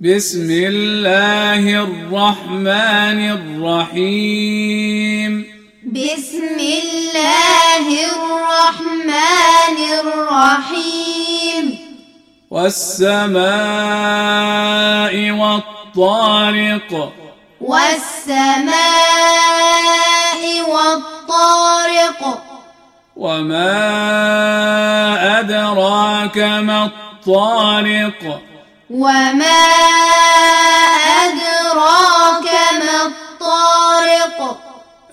بسم الله الرحمن الرحيم. بسم الله الرحمن الرحيم. والسماء والطارق. والسماء والطارق. وما أدراك ما الطارق. وما أدراك ما الطارق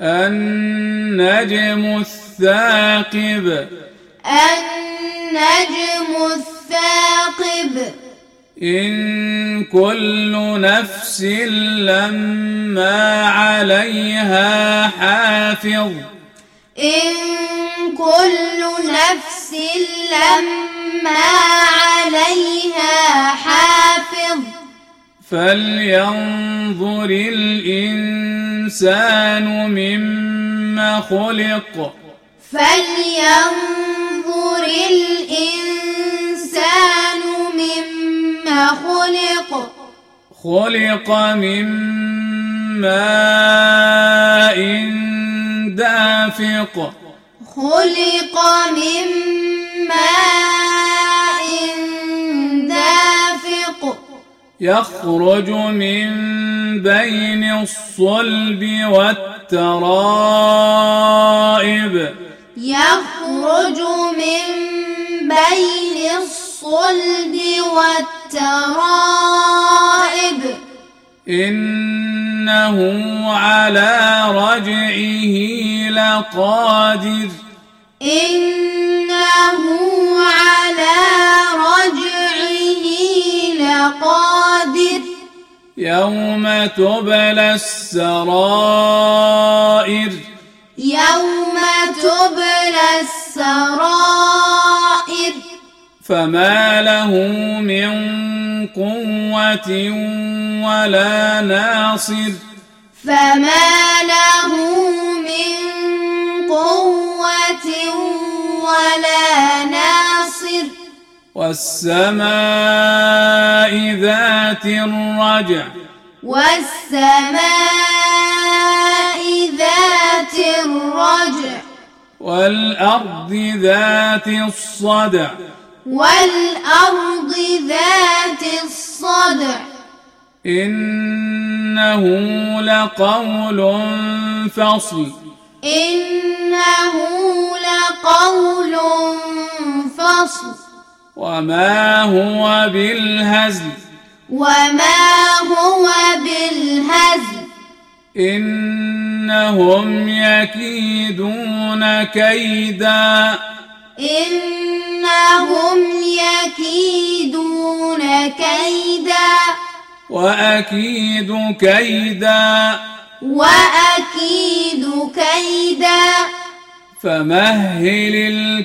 النجم الثاقب النجم الثاقب إن كل نفس لما عليها حافظ إن كل نفس لما فلينظر الإنسان مما خلق فلينظر الإنسان مما خلق خلق من ماء دافق خلق من ماء يخرج من بين الصلب والترائب. يخرج من بين الصلب والترائب. إنه على رجعه لقادر. إنه على تبلى السرائر يوم تبلى السرائر فما له من قوة ولا ناصر فما له من قوة ولا ناصر والسماء ذات الرجع والسماء ذات الرجع والأرض ذات الصدع. والأرض ذات الصدع إنه لقول فصل. إنه لقول فصل. وما هو بالهزل. وما هو بالهزل. إنهم يكيدون كيدا. إنهم يكيدون كيدا. وأكيد كيدا. وأكيد كيدا. فمهل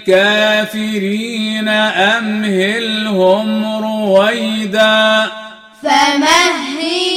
الكافرين أمهلهم رويدا. فمهل